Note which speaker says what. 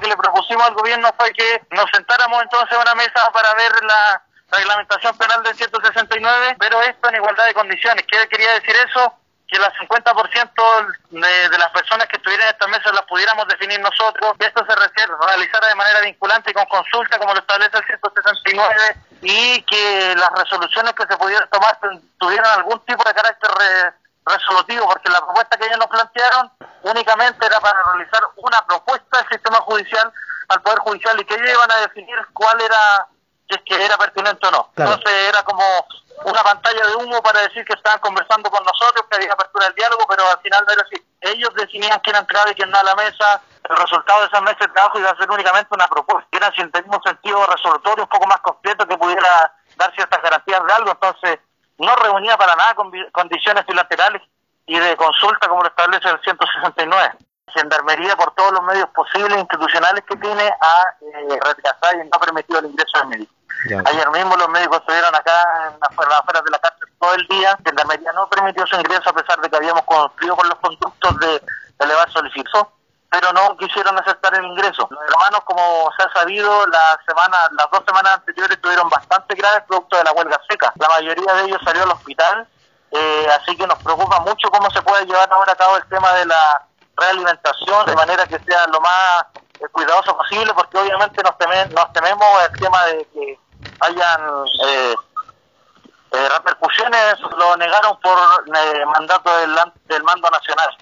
Speaker 1: que le propusimos al gobierno fue que nos sentáramos entonces a una mesa para ver la reglamentación penal del 169, pero esto en igualdad de condiciones. ¿Qué quería decir eso? que el 50% de, de, las personas que estuvieran en esta mesa las pudiéramos definir nosotros, que esto se realizara de manera vinculante y con consulta, como lo establece el 169, y que las resoluciones que se pudieran tomar tuvieran algún tipo de carácter resolutivo, porque la propuesta que ellos nos plantearon únicamente era para realizar una propuesta del sistema judicial al Poder Judicial y que ellos iban a definir cuál era, si es que era pertinente o no. Entonces era como una pantalla de humo para decir que estaban conversando con nosotros, que había apertura del diálogo, pero al final no era así. Ellos definían quién entraba y quién no a la mesa. El resultado de esa mesa de trabajo iba a ser únicamente una propuesta, que era sin tener un sentido resolutorio un poco más completo que pudiera dar ciertas garantías de algo. Entonces, reunía para nada condiciones bilaterales y de consulta como lo establece el 169. Gendarmería por todos los medios posibles institucionales que tiene ha eh, retrasado y no ha permitido el ingreso del médico. Ayer mismo los médicos estuvieron acá en las afueras de la cárcel todo el día. Gendarmería no permitió su ingreso a pesar de que habíamos cumplido con los conductos de elevar solicitud, pero no quisieron aceptar el ingreso. Los hermanos, como se ha sabido, la semana, las dos semanas anteriores estuvieron bastante graves producto de la huelga seca. La mayoría de ellos salió al hospital, eh, así que nos preocupa mucho cómo se puede llevar ahora a cabo el tema de la realimentación de manera que sea lo más eh, cuidadoso posible, porque obviamente nos, nos tememos el tema de que hayan eh, eh, repercusiones, lo negaron por eh, mandato del mando nacional.